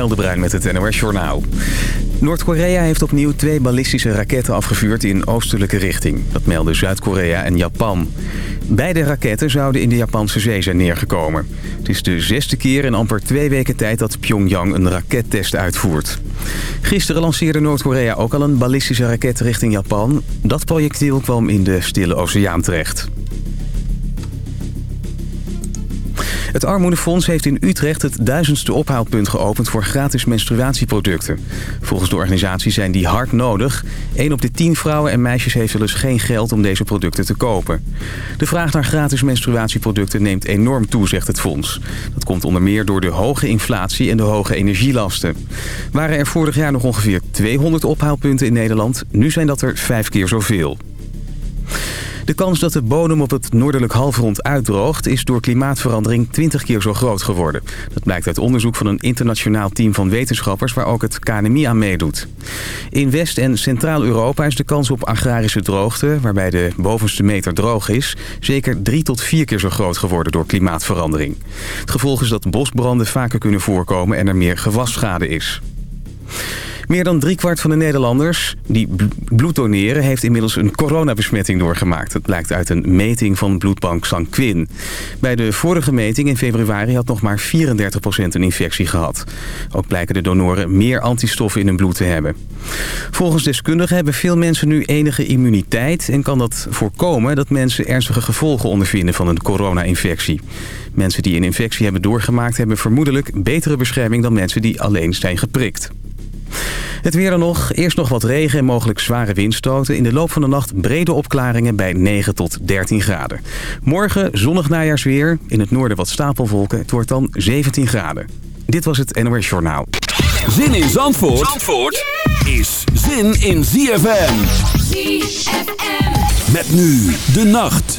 Ismaël de Bruin met het NOS Journaal. Noord-Korea heeft opnieuw twee ballistische raketten afgevuurd in oostelijke richting. Dat melden Zuid-Korea en Japan. Beide raketten zouden in de Japanse zee zijn neergekomen. Het is de zesde keer in amper twee weken tijd dat Pyongyang een rakettest uitvoert. Gisteren lanceerde Noord-Korea ook al een ballistische raket richting Japan. Dat projectiel kwam in de Stille Oceaan terecht. Het Armoedefonds heeft in Utrecht het duizendste ophaalpunt geopend voor gratis menstruatieproducten. Volgens de organisatie zijn die hard nodig. 1 op de 10 vrouwen en meisjes heeft wel eens geen geld om deze producten te kopen. De vraag naar gratis menstruatieproducten neemt enorm toe, zegt het fonds. Dat komt onder meer door de hoge inflatie en de hoge energielasten. Waren er vorig jaar nog ongeveer 200 ophaalpunten in Nederland, nu zijn dat er vijf keer zoveel. De kans dat de bodem op het noordelijk halfrond uitdroogt... is door klimaatverandering 20 keer zo groot geworden. Dat blijkt uit onderzoek van een internationaal team van wetenschappers... waar ook het KNMI aan meedoet. In West- en Centraal-Europa is de kans op agrarische droogte... waarbij de bovenste meter droog is... zeker drie tot vier keer zo groot geworden door klimaatverandering. Het gevolg is dat bosbranden vaker kunnen voorkomen... en er meer gewasschade is. Meer dan driekwart van de Nederlanders die bloed doneren... heeft inmiddels een coronabesmetting doorgemaakt. Dat blijkt uit een meting van bloedbank Sanquin. Bij de vorige meting in februari had nog maar 34% een infectie gehad. Ook blijken de donoren meer antistoffen in hun bloed te hebben. Volgens deskundigen hebben veel mensen nu enige immuniteit... en kan dat voorkomen dat mensen ernstige gevolgen ondervinden van een corona-infectie. Mensen die een infectie hebben doorgemaakt... hebben vermoedelijk betere bescherming dan mensen die alleen zijn geprikt. Het weer dan nog. Eerst nog wat regen en mogelijk zware windstoten. In de loop van de nacht brede opklaringen bij 9 tot 13 graden. Morgen zonnig najaarsweer. In het noorden wat stapelwolken. Het wordt dan 17 graden. Dit was het NOS Journaal. Zin in Zandvoort, Zandvoort is zin in ZFM. ZFM. Met nu de nacht.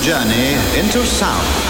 Journey into sound.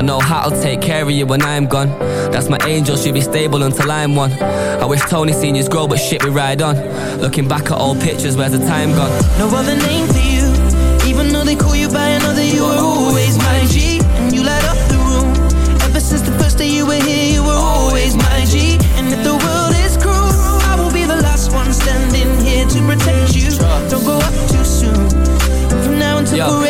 I know how to take care of you when I'm gone. That's my angel, she'll be stable until I'm one. I wish Tony seniors grow, but shit, we ride on. Looking back at old pictures, where's the time gone? No other name for you. Even though they call you by another, you were always my G. And you light up the room. Ever since the first day you were here, you were always my G. And if the world is cruel, I will be the last one standing here to protect you. Don't go up too soon. And from now until forever,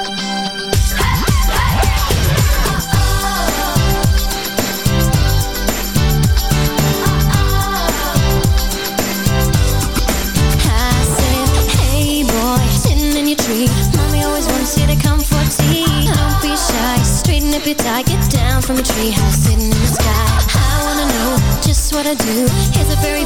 from a treehouse sitting in the sky. I wanna know just what I do. Here's a very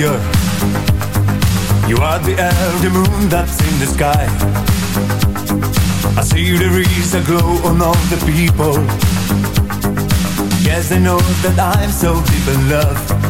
You are the the moon that's in the sky. I see there is a glow on all the people. Yes, they know that I'm so deep in love.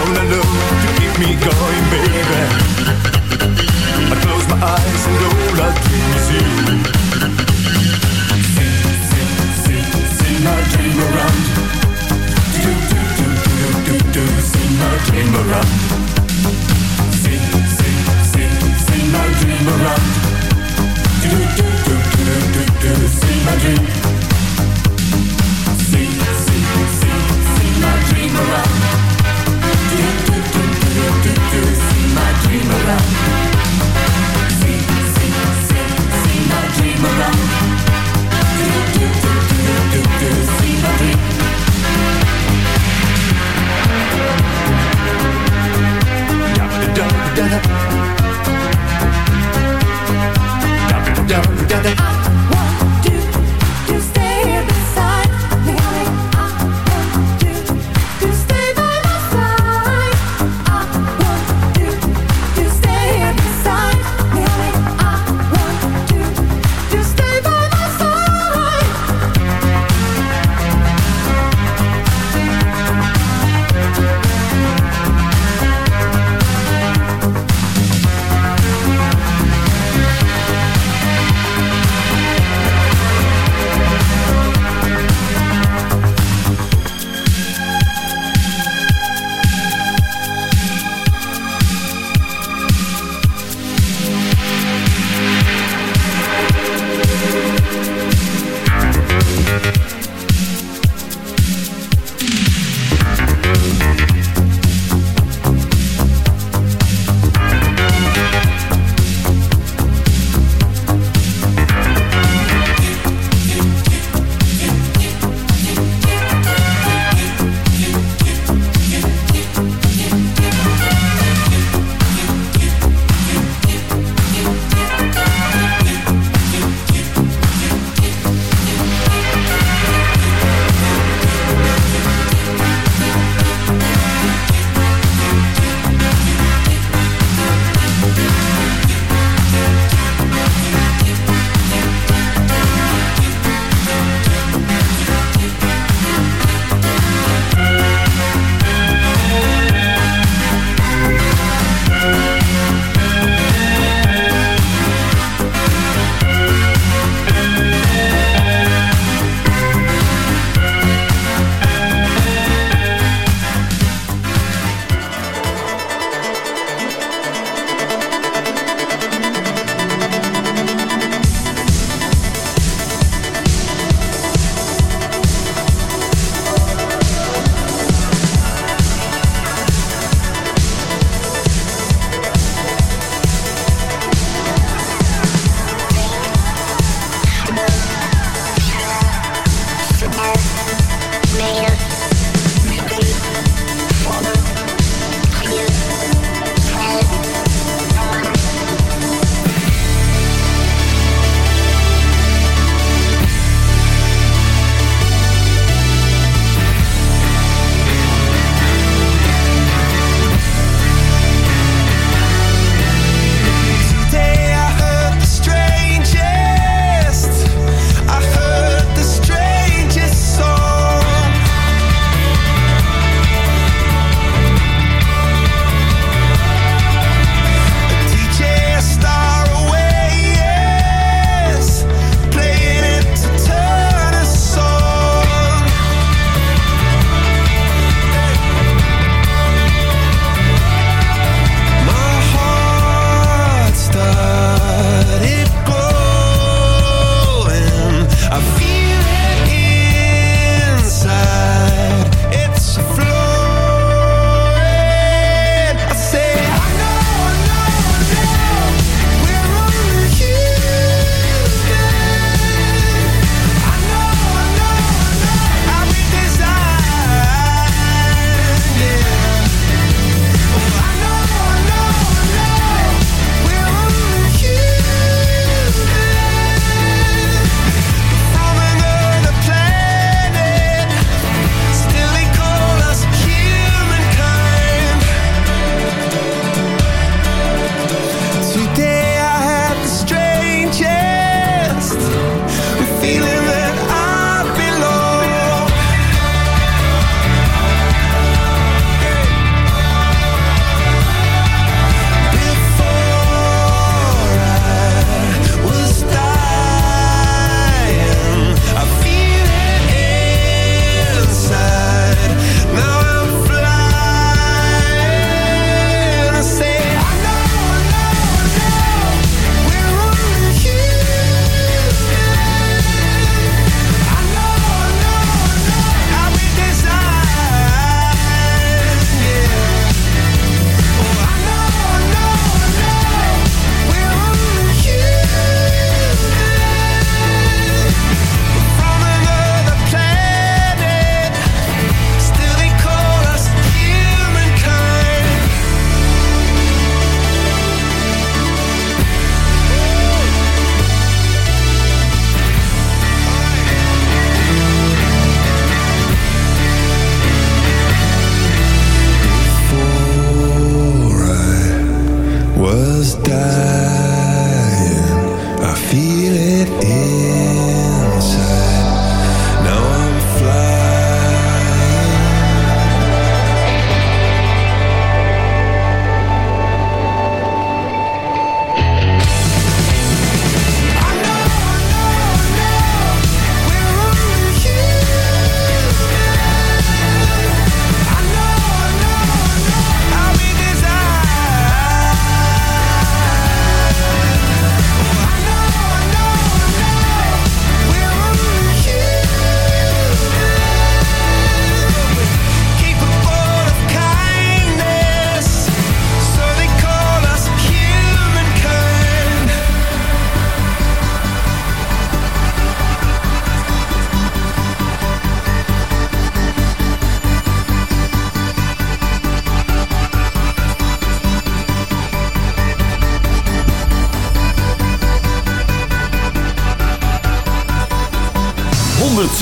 I wanna to keep me going, baby. I close my eyes and all I dream is you. See, see, see, see my dream around. Do, do, do, do, do, do, see my dream around. See, see, see, see my dream around. Do, do, do, do, do, do, see my dream. See, see, see, see my dream around. Dream around.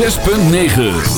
106.9